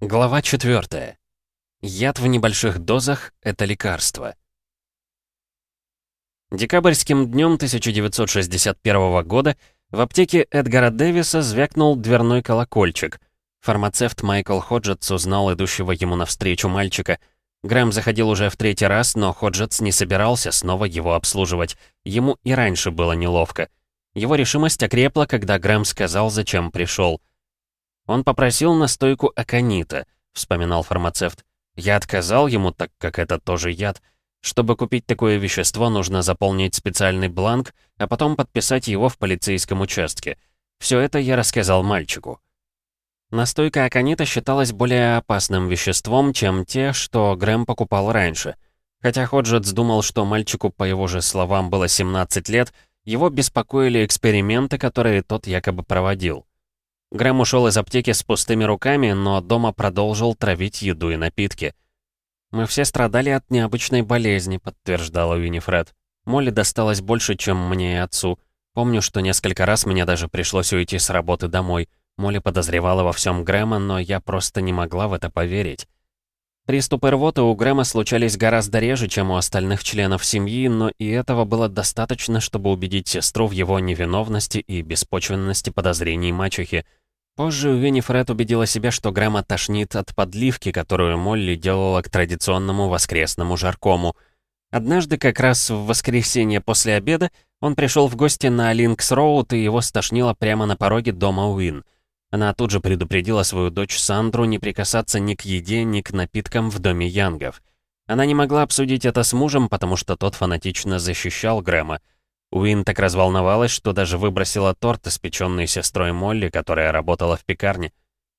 Глава 4. Яд в небольших дозах — это лекарство. Декабрьским днем 1961 года в аптеке Эдгара Дэвиса звякнул дверной колокольчик. Фармацевт Майкл Ходжетс узнал идущего ему навстречу мальчика. Грэм заходил уже в третий раз, но Ходжетс не собирался снова его обслуживать. Ему и раньше было неловко. Его решимость окрепла, когда Грэм сказал, зачем пришел. «Он попросил настойку аконита», — вспоминал фармацевт. «Я отказал ему, так как это тоже яд. Чтобы купить такое вещество, нужно заполнить специальный бланк, а потом подписать его в полицейском участке. Все это я рассказал мальчику». Настойка аконита считалась более опасным веществом, чем те, что Грэм покупал раньше. Хотя Ходжетс думал, что мальчику, по его же словам, было 17 лет, его беспокоили эксперименты, которые тот якобы проводил. Грэм ушел из аптеки с пустыми руками, но дома продолжил травить еду и напитки. «Мы все страдали от необычной болезни», — подтверждала Уинифред. «Молли досталось больше, чем мне и отцу. Помню, что несколько раз мне даже пришлось уйти с работы домой. Молли подозревала во всем Грэма, но я просто не могла в это поверить». Приступы рвоты у Грэма случались гораздо реже, чем у остальных членов семьи, но и этого было достаточно, чтобы убедить сестру в его невиновности и беспочвенности подозрений мачехи — Позже Виннифред убедила себя, что Грэма тошнит от подливки, которую Молли делала к традиционному воскресному жаркому. Однажды, как раз в воскресенье после обеда, он пришел в гости на Линкс-Роуд, и его стошнило прямо на пороге дома Уин. Она тут же предупредила свою дочь Сандру не прикасаться ни к еде, ни к напиткам в доме Янгов. Она не могла обсудить это с мужем, потому что тот фанатично защищал Грэма. Уин так разволновалась, что даже выбросила торт, испеченный сестрой Молли, которая работала в пекарне.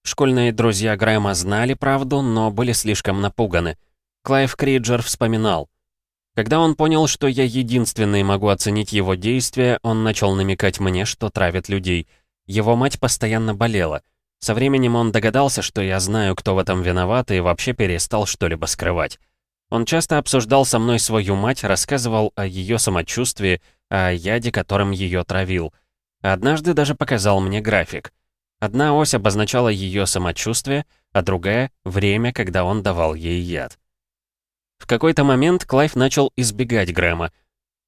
Школьные друзья Грэма знали правду, но были слишком напуганы. Клайв Криджер вспоминал. Когда он понял, что я единственный могу оценить его действия, он начал намекать мне, что травит людей. Его мать постоянно болела. Со временем он догадался, что я знаю, кто в этом виноват, и вообще перестал что-либо скрывать. Он часто обсуждал со мной свою мать, рассказывал о ее самочувствии, о яде, которым ее травил. Однажды даже показал мне график. Одна ось обозначала ее самочувствие, а другая — время, когда он давал ей яд. В какой-то момент Клайв начал избегать Грэма.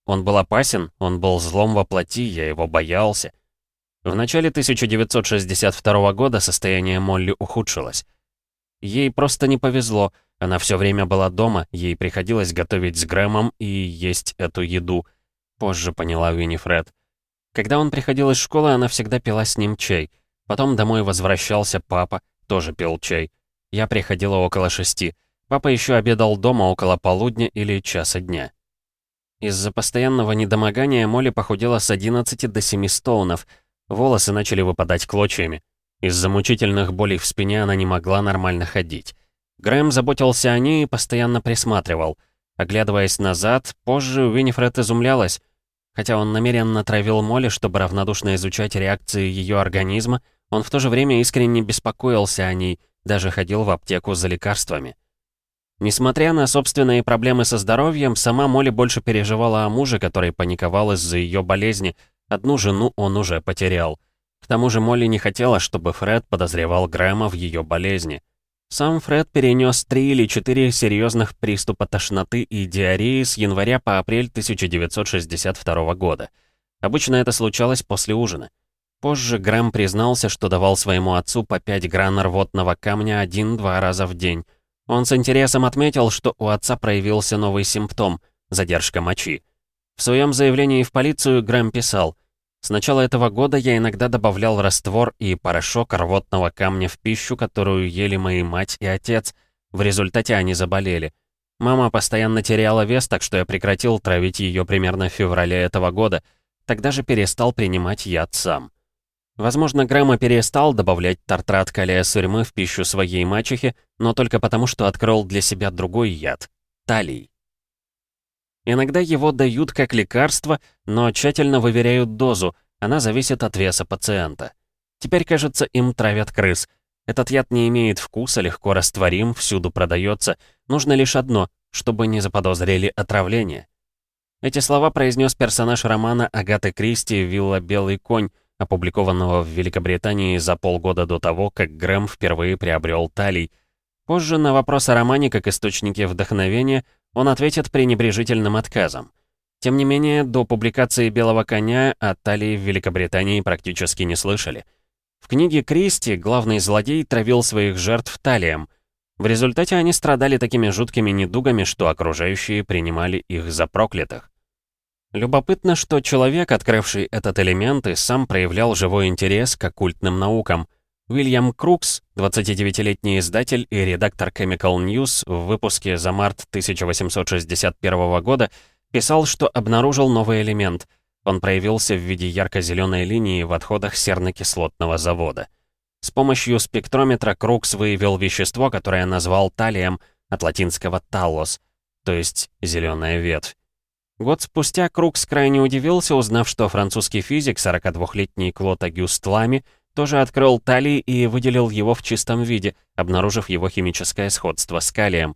Он был опасен, он был злом во плоти, я его боялся. В начале 1962 года состояние Молли ухудшилось. Ей просто не повезло, она все время была дома, ей приходилось готовить с Грэмом и есть эту еду — Позже поняла Винифред. Когда он приходил из школы, она всегда пила с ним чай. Потом домой возвращался папа, тоже пил чай. Я приходила около шести. Папа еще обедал дома около полудня или часа дня. Из-за постоянного недомогания Молли похудела с 11 до 7 стоунов. Волосы начали выпадать клочьями. Из-за мучительных болей в спине она не могла нормально ходить. Грэм заботился о ней и постоянно присматривал. Оглядываясь назад, позже Винифред изумлялась. Хотя он намеренно травил Молли, чтобы равнодушно изучать реакции ее организма, он в то же время искренне беспокоился о ней, даже ходил в аптеку за лекарствами. Несмотря на собственные проблемы со здоровьем, сама Молли больше переживала о муже, который паниковал из-за ее болезни. Одну жену он уже потерял. К тому же Молли не хотела, чтобы Фред подозревал Грэма в ее болезни. Сам Фред перенес три или четыре серьезных приступа тошноты и диареи с января по апрель 1962 года. Обычно это случалось после ужина. Позже Грэм признался, что давал своему отцу по 5 гран рвотного камня один-два раза в день. Он с интересом отметил, что у отца проявился новый симптом – задержка мочи. В своем заявлении в полицию Грэм писал – с начала этого года я иногда добавлял раствор и порошок рвотного камня в пищу, которую ели мои мать и отец. В результате они заболели. Мама постоянно теряла вес, так что я прекратил травить ее примерно в феврале этого года. Тогда же перестал принимать яд сам. Возможно, Грэма перестал добавлять тартрат калия сурьмы в пищу своей мачехи, но только потому, что открыл для себя другой яд — талий. Иногда его дают как лекарство, но тщательно выверяют дозу, она зависит от веса пациента. Теперь, кажется, им травят крыс. Этот яд не имеет вкуса, легко растворим, всюду продается. Нужно лишь одно, чтобы не заподозрили отравление. Эти слова произнес персонаж романа Агаты Кристи «Вилла Белый конь», опубликованного в Великобритании за полгода до того, как Грэм впервые приобрел талий. Позже на вопрос о романе как источнике вдохновения он ответит пренебрежительным отказом. Тем не менее, до публикации «Белого коня» о Талии в Великобритании практически не слышали. В книге Кристи главный злодей травил своих жертв талием. В результате они страдали такими жуткими недугами, что окружающие принимали их за проклятых. Любопытно, что человек, открывший этот элемент, и сам проявлял живой интерес к оккультным наукам. Уильям Крукс, 29-летний издатель и редактор Chemical News в выпуске за март 1861 года, писал, что обнаружил новый элемент. Он проявился в виде ярко-зеленой линии в отходах серно-кислотного завода. С помощью спектрометра Крукс выявил вещество, которое назвал талием, от латинского «талос», то есть «зеленая ветвь». Год спустя Крукс крайне удивился, узнав, что французский физик, 42-летний Клод Агюст Лами, тоже открыл талий и выделил его в чистом виде, обнаружив его химическое сходство с калием.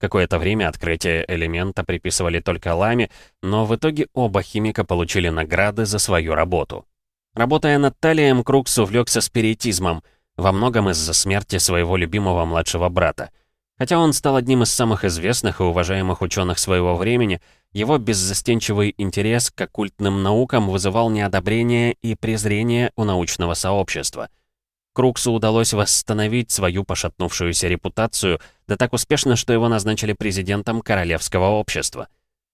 Какое-то время открытие элемента приписывали только Ламе, но в итоге оба химика получили награды за свою работу. Работая над талием, Крукс увлекся спиритизмом, во многом из-за смерти своего любимого младшего брата. Хотя он стал одним из самых известных и уважаемых ученых своего времени, его беззастенчивый интерес к оккультным наукам вызывал неодобрение и презрение у научного сообщества. Круксу удалось восстановить свою пошатнувшуюся репутацию, да так успешно, что его назначили президентом Королевского общества.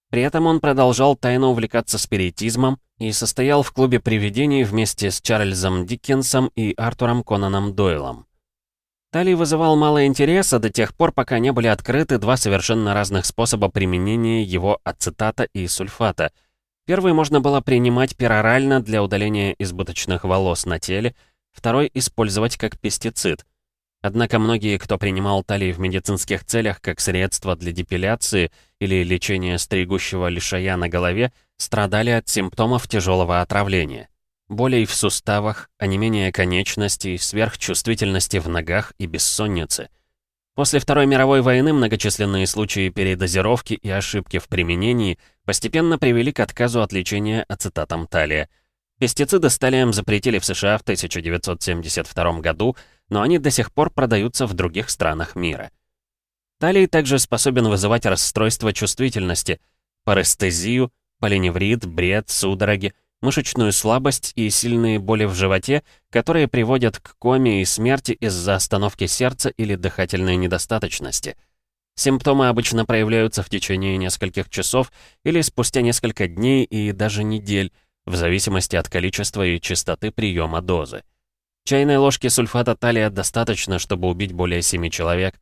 При этом он продолжал тайно увлекаться спиритизмом и состоял в клубе привидений вместе с Чарльзом Диккенсом и Артуром Конаном Дойлом. Талий вызывал мало интереса до тех пор, пока не были открыты два совершенно разных способа применения его ацетата и сульфата. Первый можно было принимать перорально для удаления избыточных волос на теле, второй использовать как пестицид. Однако многие, кто принимал талий в медицинских целях как средство для депиляции или лечения стригущего лишая на голове, страдали от симптомов тяжелого отравления болей в суставах, онемение конечностей, сверхчувствительности в ногах и бессонницы. После Второй мировой войны многочисленные случаи передозировки и ошибки в применении постепенно привели к отказу от лечения ацетатом талия. Пестициды с талием запретили в США в 1972 году, но они до сих пор продаются в других странах мира. Талий также способен вызывать расстройство чувствительности, парестезию, поленеврит, бред, судороги, мышечную слабость и сильные боли в животе, которые приводят к коме и смерти из-за остановки сердца или дыхательной недостаточности. Симптомы обычно проявляются в течение нескольких часов или спустя несколько дней и даже недель, в зависимости от количества и частоты приема дозы. Чайной ложки сульфата талия достаточно, чтобы убить более 7 человек.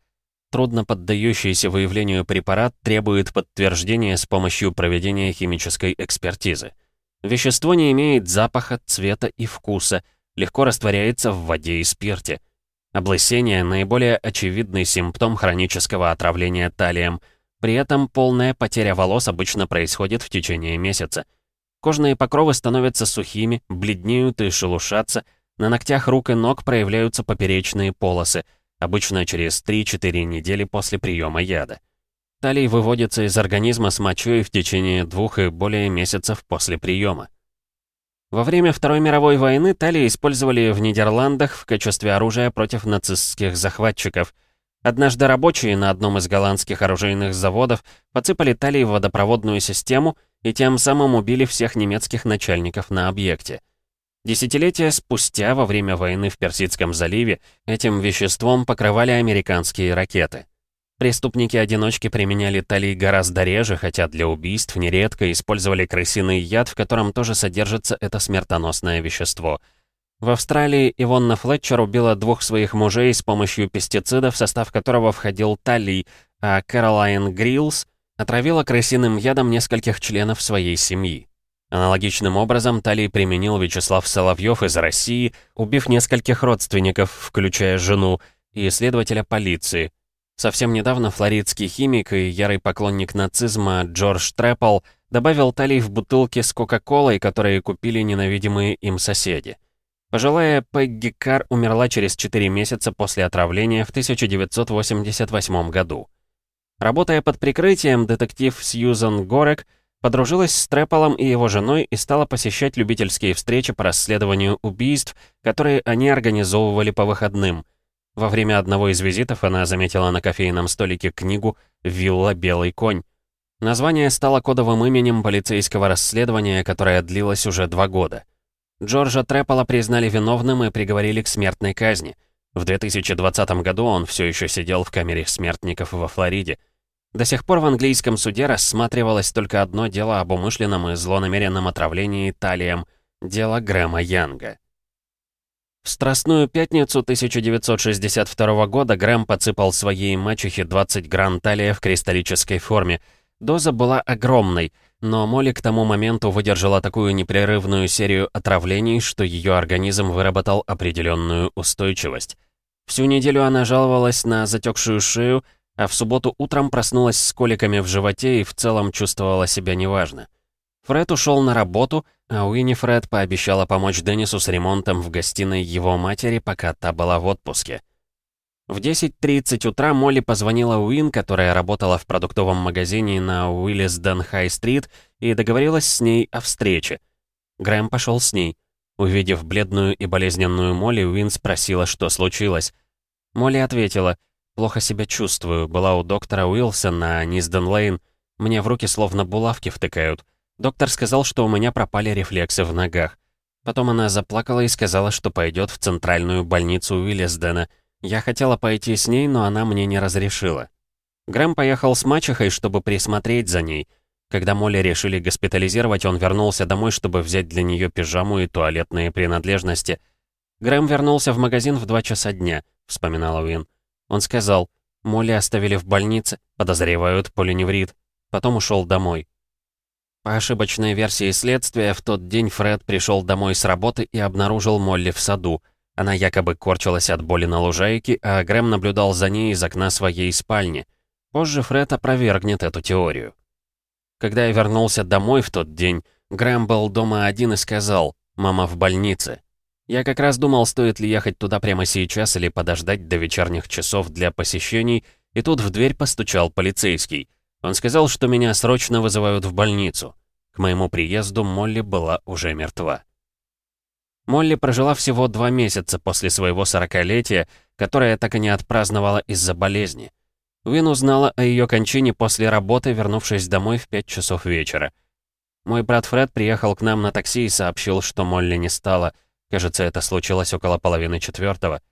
Трудно поддающийся выявлению препарат требует подтверждения с помощью проведения химической экспертизы. Вещество не имеет запаха, цвета и вкуса, легко растворяется в воде и спирте. Облысение – наиболее очевидный симптом хронического отравления талием. При этом полная потеря волос обычно происходит в течение месяца. Кожные покровы становятся сухими, бледнеют и шелушатся, на ногтях рук и ног проявляются поперечные полосы, обычно через 3-4 недели после приема яда. Талий выводится из организма с мочой в течение двух и более месяцев после приема. Во время Второй мировой войны талий использовали в Нидерландах в качестве оружия против нацистских захватчиков. Однажды рабочие на одном из голландских оружейных заводов подсыпали талий в водопроводную систему и тем самым убили всех немецких начальников на объекте. Десятилетия спустя, во время войны в Персидском заливе, этим веществом покрывали американские ракеты. Преступники-одиночки применяли талий гораздо реже, хотя для убийств нередко использовали крысиный яд, в котором тоже содержится это смертоносное вещество. В Австралии Ивонна Флетчер убила двух своих мужей с помощью пестицида, в состав которого входил талий, а Кэролайн Гриллс отравила крысиным ядом нескольких членов своей семьи. Аналогичным образом талий применил Вячеслав Соловьев из России, убив нескольких родственников, включая жену, и следователя полиции, Совсем недавно флоридский химик и ярый поклонник нацизма Джордж Трэппл добавил талий в бутылки с Кока-Колой, которые купили ненавидимые им соседи. Пожилая Пегги Кар умерла через 4 месяца после отравления в 1988 году. Работая под прикрытием, детектив Сьюзан Горек подружилась с Трэпполом и его женой и стала посещать любительские встречи по расследованию убийств, которые они организовывали по выходным – Во время одного из визитов она заметила на кофейном столике книгу «Вилла Белый конь». Название стало кодовым именем полицейского расследования, которое длилось уже два года. Джорджа Трэппола признали виновным и приговорили к смертной казни. В 2020 году он все еще сидел в камере смертников во Флориде. До сих пор в английском суде рассматривалось только одно дело об умышленном и злонамеренном отравлении талием – дело Грэма Янга. В Страстную пятницу 1962 года Грэм подсыпал своей мачехе 20 гран талия в кристаллической форме. Доза была огромной, но Молли к тому моменту выдержала такую непрерывную серию отравлений, что ее организм выработал определенную устойчивость. Всю неделю она жаловалась на затекшую шею, а в субботу утром проснулась с коликами в животе и в целом чувствовала себя неважно. Фред ушел на работу, а Уинифред пообещала помочь Деннису с ремонтом в гостиной его матери, пока та была в отпуске. В 10.30 утра Молли позвонила Уин, которая работала в продуктовом магазине на Уиллисден Хай-стрит, и договорилась с ней о встрече. Грэм пошел с ней. Увидев бледную и болезненную Молли, Уин спросила, что случилось. Молли ответила, «Плохо себя чувствую, была у доктора Уилсона на Низден-Лейн. Мне в руки словно булавки втыкают». Доктор сказал, что у меня пропали рефлексы в ногах. Потом она заплакала и сказала, что пойдет в центральную больницу Уиллисдена. Я хотела пойти с ней, но она мне не разрешила. Грэм поехал с мачехой, чтобы присмотреть за ней. Когда Молли решили госпитализировать, он вернулся домой, чтобы взять для нее пижаму и туалетные принадлежности. Грэм вернулся в магазин в 2 часа дня, вспоминала Уин. Он сказал, Молли оставили в больнице, подозревают полиневрит. Потом ушел домой. По ошибочной версии следствия, в тот день Фред пришел домой с работы и обнаружил Молли в саду. Она якобы корчилась от боли на лужайке, а Грэм наблюдал за ней из окна своей спальни. Позже Фред опровергнет эту теорию. Когда я вернулся домой в тот день, Грэм был дома один и сказал «Мама в больнице». Я как раз думал, стоит ли ехать туда прямо сейчас или подождать до вечерних часов для посещений, и тут в дверь постучал полицейский. Он сказал, что меня срочно вызывают в больницу. К моему приезду Молли была уже мертва. Молли прожила всего два месяца после своего сорокалетия, которое так и не отпраздновала из-за болезни. Уин узнала о ее кончине после работы, вернувшись домой в 5 часов вечера. Мой брат Фред приехал к нам на такси и сообщил, что Молли не стало. Кажется, это случилось около половины четвертого.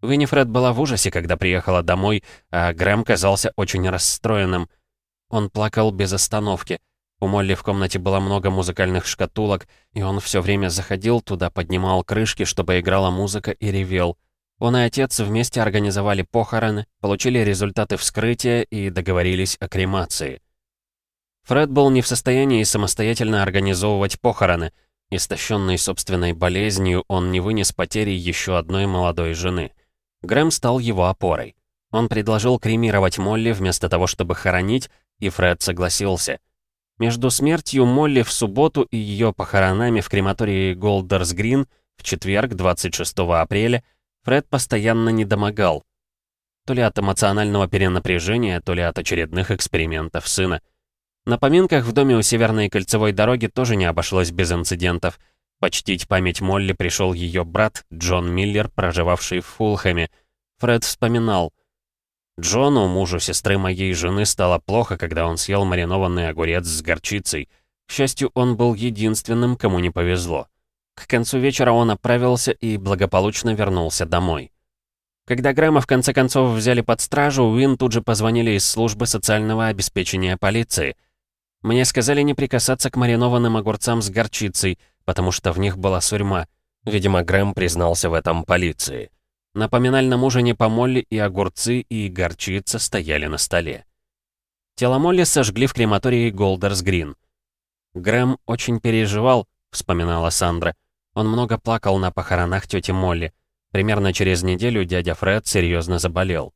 Виннифред была в ужасе, когда приехала домой, а Грэм казался очень расстроенным. Он плакал без остановки. У Молли в комнате было много музыкальных шкатулок, и он все время заходил туда, поднимал крышки, чтобы играла музыка, и ревел. Он и отец вместе организовали похороны, получили результаты вскрытия и договорились о кремации. Фред был не в состоянии самостоятельно организовывать похороны. Истощенный собственной болезнью, он не вынес потери еще одной молодой жены. Грэм стал его опорой. Он предложил кремировать Молли вместо того, чтобы хоронить, и Фред согласился. Между смертью Молли в субботу и ее похоронами в крематории Голдерс Грин в четверг, 26 апреля, Фред постоянно недомогал. То ли от эмоционального перенапряжения, то ли от очередных экспериментов сына. На поминках в доме у Северной кольцевой дороги тоже не обошлось без инцидентов. Почтить память Молли пришел ее брат Джон Миллер, проживавший в Фулхэме. Фред вспоминал — Джону, мужу сестры моей жены, стало плохо, когда он съел маринованный огурец с горчицей. К счастью, он был единственным, кому не повезло. К концу вечера он оправился и благополучно вернулся домой. Когда Грэма в конце концов взяли под стражу, Уин тут же позвонили из службы социального обеспечения полиции. Мне сказали не прикасаться к маринованным огурцам с горчицей, потому что в них была сурьма. Видимо, Грэм признался в этом полиции. На поминальном ужине по Молли и огурцы, и горчица стояли на столе. Тело Молли сожгли в крематории Голдерс Грин. Грэм очень переживал, вспоминала Сандра. Он много плакал на похоронах тети Молли. Примерно через неделю дядя Фред серьезно заболел.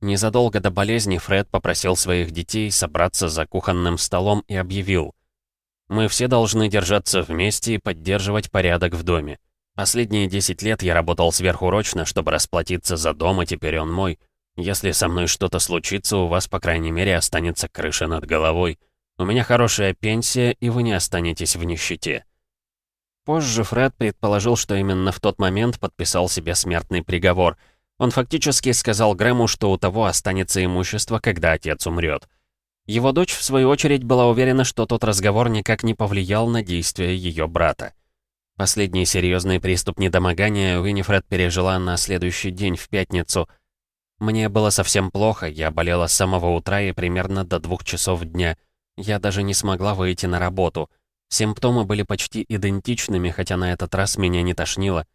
Незадолго до болезни Фред попросил своих детей собраться за кухонным столом и объявил. «Мы все должны держаться вместе и поддерживать порядок в доме. Последние 10 лет я работал сверхурочно, чтобы расплатиться за дом, и теперь он мой. Если со мной что-то случится, у вас, по крайней мере, останется крыша над головой. У меня хорошая пенсия, и вы не останетесь в нищете». Позже Фред предположил, что именно в тот момент подписал себе смертный приговор. Он фактически сказал Грэму, что у того останется имущество, когда отец умрет. Его дочь, в свою очередь, была уверена, что тот разговор никак не повлиял на действия ее брата. Последний серьезный приступ недомогания Уинифред пережила на следующий день, в пятницу. Мне было совсем плохо, я болела с самого утра и примерно до двух часов дня. Я даже не смогла выйти на работу. Симптомы были почти идентичными, хотя на этот раз меня не тошнило.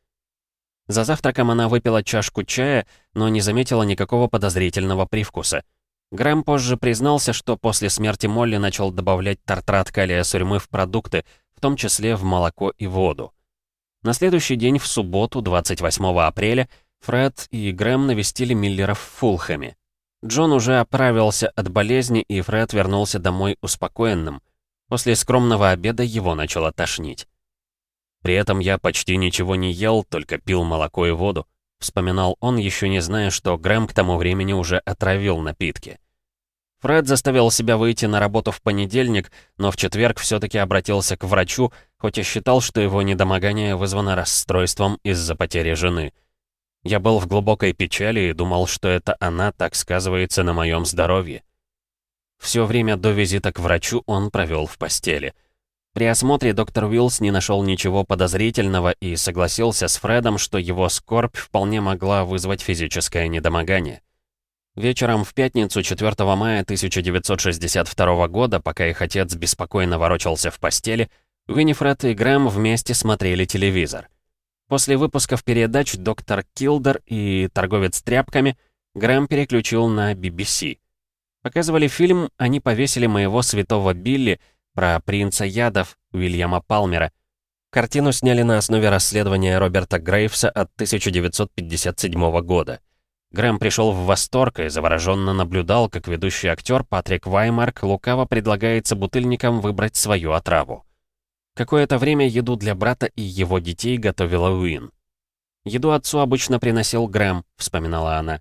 За завтраком она выпила чашку чая, но не заметила никакого подозрительного привкуса. Грэм позже признался, что после смерти Молли начал добавлять тартрат калия сурьмы в продукты, в том числе в молоко и воду. На следующий день, в субботу, 28 апреля, Фред и Грэм навестили Миллеров в Фулхэме. Джон уже оправился от болезни, и Фред вернулся домой успокоенным. После скромного обеда его начало тошнить. При этом я почти ничего не ел, только пил молоко и воду. Вспоминал он, еще не зная, что Грэм к тому времени уже отравил напитки. Фред заставил себя выйти на работу в понедельник, но в четверг все-таки обратился к врачу, хоть и считал, что его недомогание вызвано расстройством из-за потери жены. Я был в глубокой печали и думал, что это она так сказывается на моем здоровье. Все время до визита к врачу он провел в постели. При осмотре доктор Уиллс не нашел ничего подозрительного и согласился с Фредом, что его скорбь вполне могла вызвать физическое недомогание. Вечером в пятницу 4 мая 1962 года, пока их отец беспокойно ворочался в постели, Уинифред и Грэм вместе смотрели телевизор. После выпусков передач «Доктор Килдер» и «Торговец тряпками» Грэм переключил на BBC. Показывали фильм «Они повесили моего святого Билли», про принца ядов Уильяма Палмера. Картину сняли на основе расследования Роберта Грейвса от 1957 года. Грэм пришел в восторг и завороженно наблюдал, как ведущий актер Патрик Ваймарк лукаво предлагает собутыльникам выбрать свою отраву. Какое-то время еду для брата и его детей готовила Уин. «Еду отцу обычно приносил Грэм», — вспоминала она.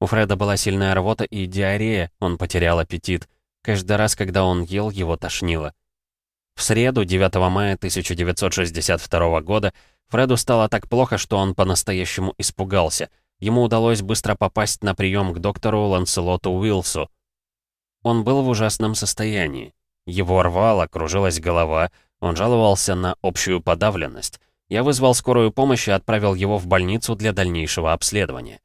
У Фреда была сильная рвота и диарея, он потерял аппетит. Каждый раз, когда он ел, его тошнило. В среду, 9 мая 1962 года, Фреду стало так плохо, что он по-настоящему испугался. Ему удалось быстро попасть на прием к доктору Ланселоту Уилсу. Он был в ужасном состоянии. Его рвало, кружилась голова, он жаловался на общую подавленность. Я вызвал скорую помощь и отправил его в больницу для дальнейшего обследования.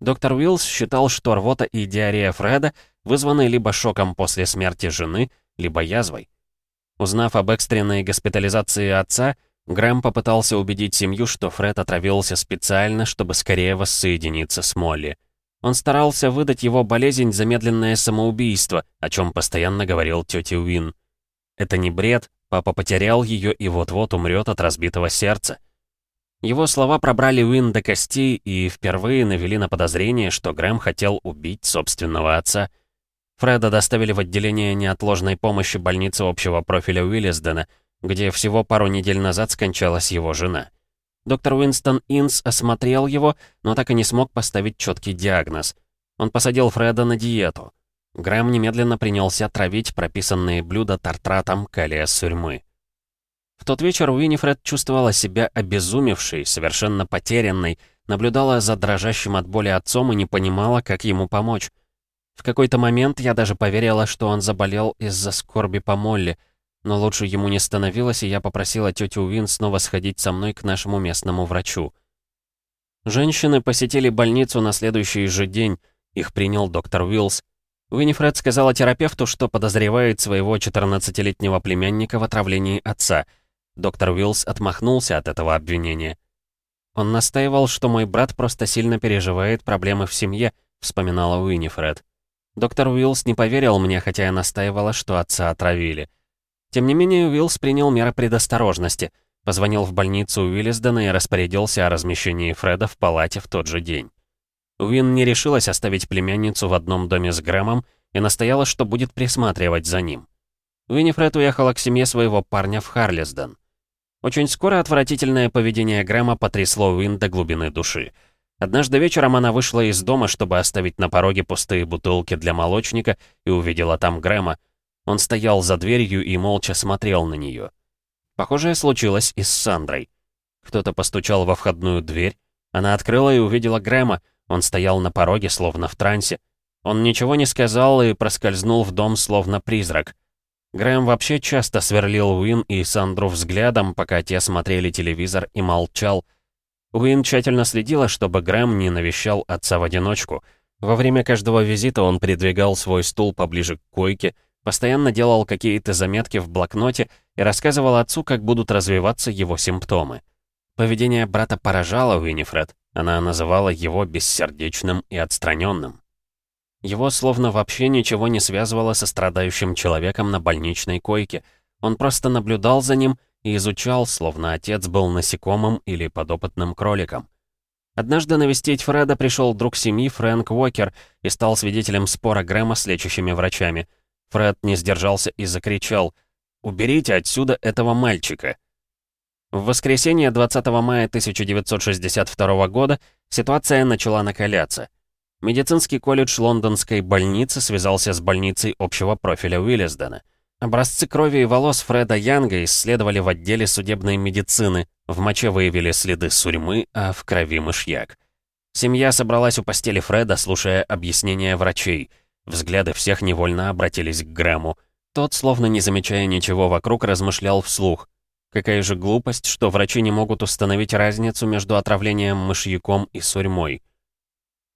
Доктор Уиллс считал, что рвота и диарея Фреда вызваны либо шоком после смерти жены, либо язвой. Узнав об экстренной госпитализации отца, Грэм попытался убедить семью, что Фред отравился специально, чтобы скорее воссоединиться с Молли. Он старался выдать его болезнь замедленное самоубийство, о чем постоянно говорил тете Уин. Это не бред, папа потерял ее и вот-вот умрет от разбитого сердца. Его слова пробрали Уин до костей и впервые навели на подозрение, что Грэм хотел убить собственного отца. Фреда доставили в отделение неотложной помощи больницы общего профиля Уиллисдена, где всего пару недель назад скончалась его жена. Доктор Уинстон Инс осмотрел его, но так и не смог поставить четкий диагноз. Он посадил Фреда на диету. Грэм немедленно принялся травить прописанные блюда тартратом калия сурьмы. В тот вечер Уинифред чувствовала себя обезумевшей, совершенно потерянной, наблюдала за дрожащим от боли отцом и не понимала, как ему помочь. В какой-то момент я даже поверила, что он заболел из-за скорби по Молли, но лучше ему не становилось, и я попросила тетю Уин снова сходить со мной к нашему местному врачу. Женщины посетили больницу на следующий же день, их принял доктор Уиллс. Уинифред сказала терапевту, что подозревает своего 14-летнего племянника в отравлении отца — Доктор Уиллс отмахнулся от этого обвинения. «Он настаивал, что мой брат просто сильно переживает проблемы в семье», вспоминала Уинифред. Доктор Уиллс не поверил мне, хотя я настаивала, что отца отравили. Тем не менее, Уиллс принял меры предосторожности, позвонил в больницу Уиллисдена и распорядился о размещении Фреда в палате в тот же день. Уин не решилась оставить племянницу в одном доме с Грэмом и настояла, что будет присматривать за ним. Уинифред уехала к семье своего парня в Харлисден. Очень скоро отвратительное поведение Грэма потрясло Уин до глубины души. Однажды вечером она вышла из дома, чтобы оставить на пороге пустые бутылки для молочника, и увидела там Грэма. Он стоял за дверью и молча смотрел на нее. Похожее случилось и с Сандрой. Кто-то постучал во входную дверь. Она открыла и увидела Грэма. Он стоял на пороге, словно в трансе. Он ничего не сказал и проскользнул в дом, словно призрак. Грэм вообще часто сверлил Уин и Сандру взглядом, пока те смотрели телевизор и молчал. Уин тщательно следила, чтобы Грэм не навещал отца в одиночку. Во время каждого визита он передвигал свой стул поближе к койке, постоянно делал какие-то заметки в блокноте и рассказывал отцу, как будут развиваться его симптомы. Поведение брата поражало Уинифред. Она называла его бессердечным и отстраненным. Его словно вообще ничего не связывало со страдающим человеком на больничной койке. Он просто наблюдал за ним и изучал, словно отец был насекомым или подопытным кроликом. Однажды навестить Фреда пришел друг семьи Фрэнк Уокер и стал свидетелем спора Грэма с лечащими врачами. Фред не сдержался и закричал «Уберите отсюда этого мальчика!» В воскресенье 20 мая 1962 года ситуация начала накаляться. Медицинский колледж лондонской больницы связался с больницей общего профиля Уиллисдена. Образцы крови и волос Фреда Янга исследовали в отделе судебной медицины. В моче выявили следы сурьмы, а в крови мышьяк. Семья собралась у постели Фреда, слушая объяснения врачей. Взгляды всех невольно обратились к Грэму. Тот, словно не замечая ничего вокруг, размышлял вслух. Какая же глупость, что врачи не могут установить разницу между отравлением мышьяком и сурьмой.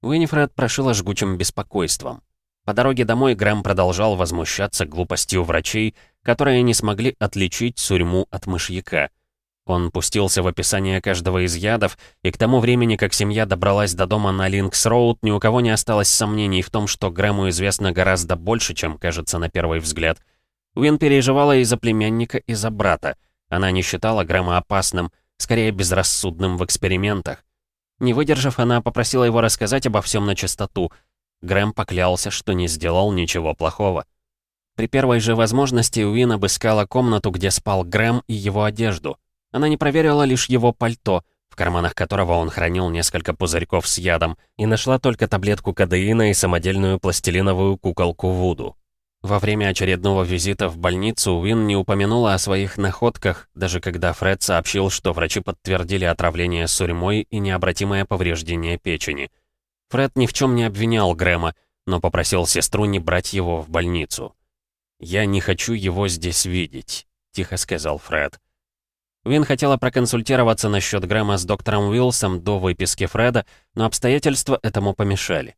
Уинифред прошила жгучим беспокойством. По дороге домой Грэм продолжал возмущаться глупостью врачей, которые не смогли отличить сурьму от мышьяка. Он пустился в описание каждого из ядов, и к тому времени, как семья добралась до дома на Линкс-Роуд, ни у кого не осталось сомнений в том, что Грэму известно гораздо больше, чем кажется на первый взгляд. Уин переживала и за племянника, и за брата. Она не считала Грэма опасным, скорее безрассудным в экспериментах. Не выдержав, она попросила его рассказать обо всем на чистоту. Грэм поклялся, что не сделал ничего плохого. При первой же возможности Уин обыскала комнату, где спал Грэм и его одежду. Она не проверила лишь его пальто, в карманах которого он хранил несколько пузырьков с ядом, и нашла только таблетку кадеина и самодельную пластилиновую куколку Вуду. Во время очередного визита в больницу Уин не упомянула о своих находках, даже когда Фред сообщил, что врачи подтвердили отравление сурьмой и необратимое повреждение печени. Фред ни в чем не обвинял Грэма, но попросил сестру не брать его в больницу. «Я не хочу его здесь видеть», — тихо сказал Фред. Уин хотела проконсультироваться насчет Грэма с доктором Уилсом до выписки Фреда, но обстоятельства этому помешали.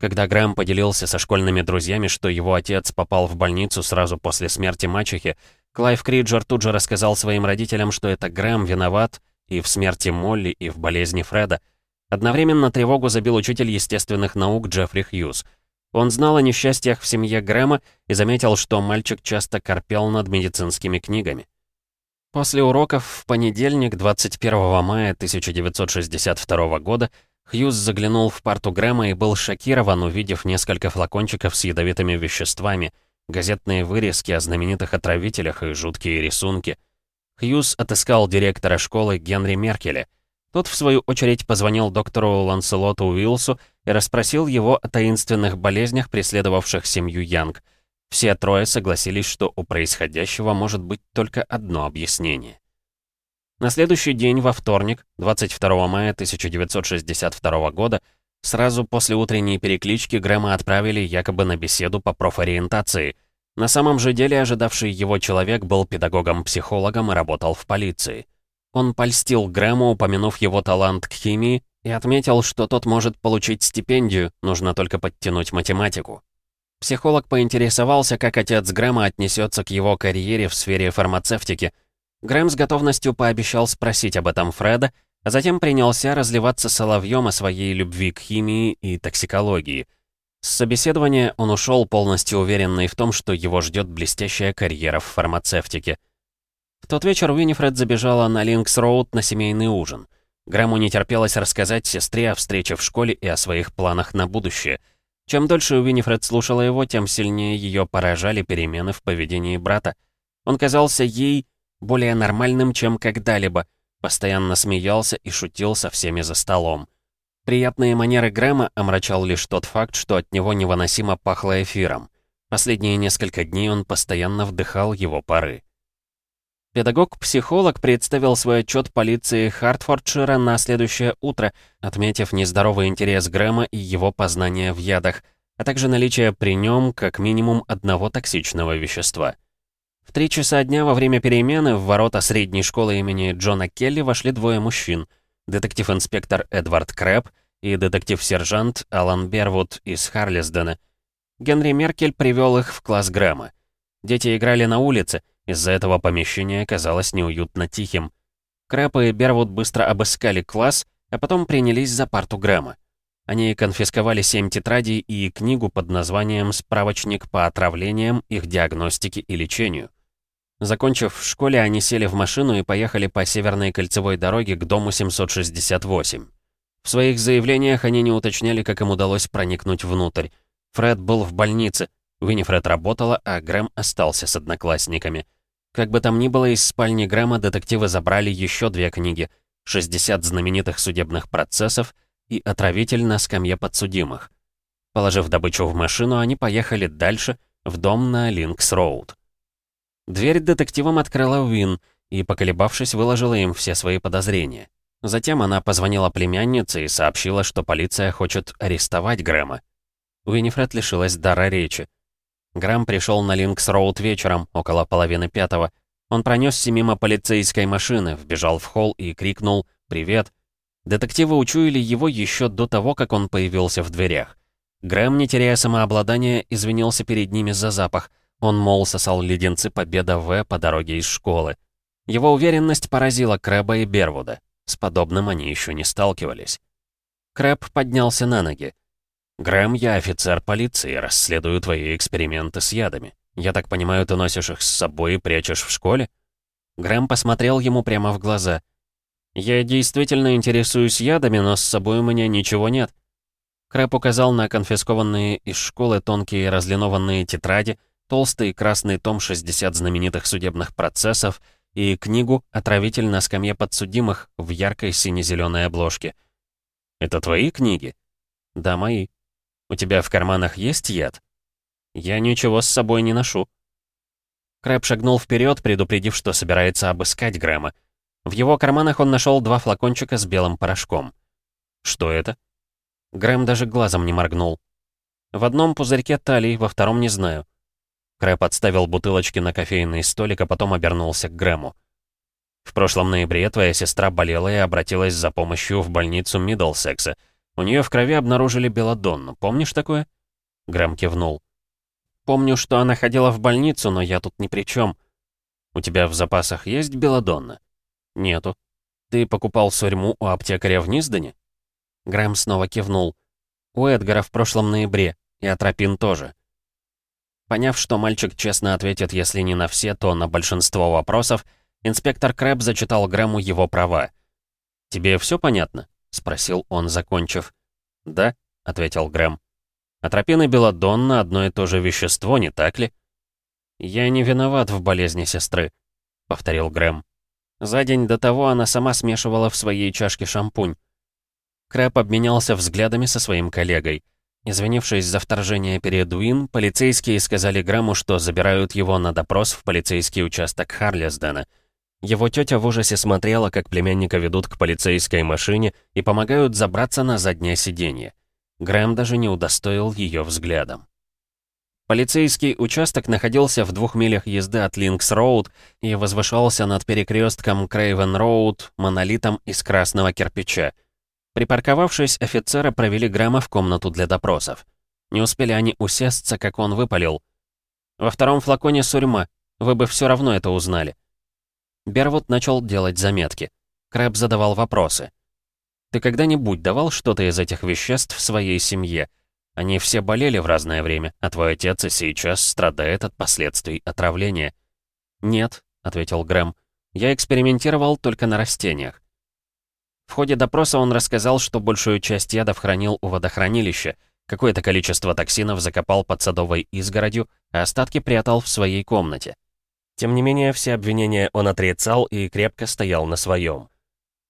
Когда Грэм поделился со школьными друзьями, что его отец попал в больницу сразу после смерти мачехи, Клайв Криджер тут же рассказал своим родителям, что это Грэм виноват и в смерти Молли, и в болезни Фреда. Одновременно тревогу забил учитель естественных наук Джеффри Хьюз. Он знал о несчастьях в семье Грэма и заметил, что мальчик часто корпел над медицинскими книгами. После уроков в понедельник, 21 мая 1962 года, Хьюз заглянул в парту Грэма и был шокирован, увидев несколько флакончиков с ядовитыми веществами, газетные вырезки о знаменитых отравителях и жуткие рисунки. Хьюз отыскал директора школы Генри Меркеля. Тот, в свою очередь, позвонил доктору Ланселоту Уилсу и расспросил его о таинственных болезнях, преследовавших семью Янг. Все трое согласились, что у происходящего может быть только одно объяснение. На следующий день, во вторник, 22 мая 1962 года, сразу после утренней переклички Грэма отправили якобы на беседу по профориентации. На самом же деле ожидавший его человек был педагогом-психологом и работал в полиции. Он польстил Грэму, упомянув его талант к химии, и отметил, что тот может получить стипендию, нужно только подтянуть математику. Психолог поинтересовался, как отец Грэма отнесется к его карьере в сфере фармацевтики, Грэм с готовностью пообещал спросить об этом Фреда, а затем принялся разливаться соловьем о своей любви к химии и токсикологии. С собеседования он ушел полностью уверенный в том, что его ждет блестящая карьера в фармацевтике. В тот вечер Уинифред забежала на Линкс-Роуд на семейный ужин. Грэму не терпелось рассказать сестре о встрече в школе и о своих планах на будущее. Чем дольше Уинифред слушала его, тем сильнее ее поражали перемены в поведении брата. Он казался ей более нормальным, чем когда-либо, постоянно смеялся и шутил со всеми за столом. Приятные манеры Грэма омрачал лишь тот факт, что от него невыносимо пахло эфиром. Последние несколько дней он постоянно вдыхал его пары. Педагог-психолог представил свой отчет полиции Хартфордшира на следующее утро, отметив нездоровый интерес Грэма и его познания в ядах, а также наличие при нем как минимум одного токсичного вещества. В три часа дня во время перемены в ворота средней школы имени Джона Келли вошли двое мужчин. Детектив-инспектор Эдвард Крэб и детектив-сержант Алан Бервуд из Харлисдена. Генри Меркель привел их в класс Грэма. Дети играли на улице — из-за этого помещение казалось неуютно тихим. Крэп и Бервуд быстро обыскали класс, а потом принялись за парту Грэма. Они конфисковали семь тетрадей и книгу под названием «Справочник по отравлениям, их диагностике и лечению». Закончив в школе, они сели в машину и поехали по Северной кольцевой дороге к дому 768. В своих заявлениях они не уточняли, как им удалось проникнуть внутрь. Фред был в больнице, Виннифред работала, а Грэм остался с одноклассниками. Как бы там ни было, из спальни Грэма детективы забрали еще две книги «60 знаменитых судебных процессов» и «Отравитель на скамье подсудимых». Положив добычу в машину, они поехали дальше, в дом на Линкс-Роуд. Дверь детективам открыла Уин и, поколебавшись, выложила им все свои подозрения. Затем она позвонила племяннице и сообщила, что полиция хочет арестовать Грэма. Уиннифред лишилась дара речи. Грэм пришел на Линкс-Роуд вечером, около половины пятого. Он пронесся мимо полицейской машины, вбежал в холл и крикнул «Привет!». Детективы учуяли его еще до того, как он появился в дверях. Грэм, не теряя самообладания, извинился перед ними за запах. Он, мол, сосал леденцы Победа В по дороге из школы. Его уверенность поразила Крэба и Бервуда. С подобным они еще не сталкивались. Крэб поднялся на ноги. «Грэм, я офицер полиции, расследую твои эксперименты с ядами. Я так понимаю, ты носишь их с собой и прячешь в школе?» Грэм посмотрел ему прямо в глаза. «Я действительно интересуюсь ядами, но с собой у меня ничего нет». Крэп указал на конфискованные из школы тонкие разлинованные тетради, толстый красный том 60 знаменитых судебных процессов и книгу «Отравитель на скамье подсудимых» в яркой сине-зеленой обложке. «Это твои книги?» «Да, мои», у тебя в карманах есть яд?» «Я ничего с собой не ношу». Крэп шагнул вперед, предупредив, что собирается обыскать Грэма. В его карманах он нашел два флакончика с белым порошком. «Что это?» Грэм даже глазом не моргнул. «В одном пузырьке талий, во втором не знаю». Крэп отставил бутылочки на кофейный столик, а потом обернулся к Грэму. «В прошлом ноябре твоя сестра болела и обратилась за помощью в больницу Миддлсекса. У нее в крови обнаружили белодонну. Помнишь такое?» Грэм кивнул. «Помню, что она ходила в больницу, но я тут ни при чем. У тебя в запасах есть белодонна?» «Нету. Ты покупал сурьму у аптекаря в Низдане?» Грэм снова кивнул. «У Эдгара в прошлом ноябре. И Атропин тоже». Поняв, что мальчик честно ответит, если не на все, то на большинство вопросов, инспектор Крэб зачитал Грэму его права. «Тебе все понятно?» — спросил он, закончив. «Да», — ответил Грэм. «Атропин и белладонна — одно и то же вещество, не так ли?» «Я не виноват в болезни сестры», — повторил Грэм. За день до того она сама смешивала в своей чашке шампунь. Крэп обменялся взглядами со своим коллегой. Извинившись за вторжение перед Уин, полицейские сказали Грэму, что забирают его на допрос в полицейский участок Харлесдена — его тетя в ужасе смотрела, как племянника ведут к полицейской машине и помогают забраться на заднее сиденье. Грэм даже не удостоил ее взглядом. Полицейский участок находился в двух милях езды от Линкс-Роуд и возвышался над перекрестком Крейвен-Роуд монолитом из красного кирпича. Припарковавшись, офицеры провели Грэма в комнату для допросов. Не успели они усесться, как он выпалил. «Во втором флаконе сурьма. Вы бы все равно это узнали. Бервуд начал делать заметки. Крэб задавал вопросы. «Ты когда-нибудь давал что-то из этих веществ своей семье? Они все болели в разное время, а твой отец и сейчас страдает от последствий отравления». «Нет», — ответил Грэм. «Я экспериментировал только на растениях». В ходе допроса он рассказал, что большую часть ядов хранил у водохранилища, какое-то количество токсинов закопал под садовой изгородью, а остатки прятал в своей комнате. Тем не менее, все обвинения он отрицал и крепко стоял на своем.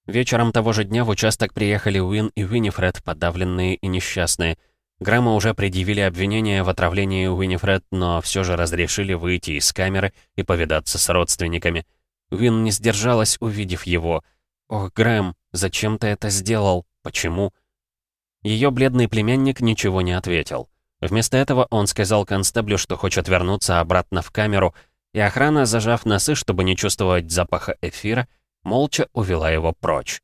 Вечером того же дня в участок приехали Уин и Уинифред, подавленные и несчастные. Грамма уже предъявили обвинение в отравлении Уинифред, но все же разрешили выйти из камеры и повидаться с родственниками. Уин не сдержалась, увидев его. «Ох, Грэм, зачем ты это сделал? Почему?» Ее бледный племянник ничего не ответил. Вместо этого он сказал констеблю, что хочет вернуться обратно в камеру — и охрана, зажав носы, чтобы не чувствовать запаха эфира, молча увела его прочь.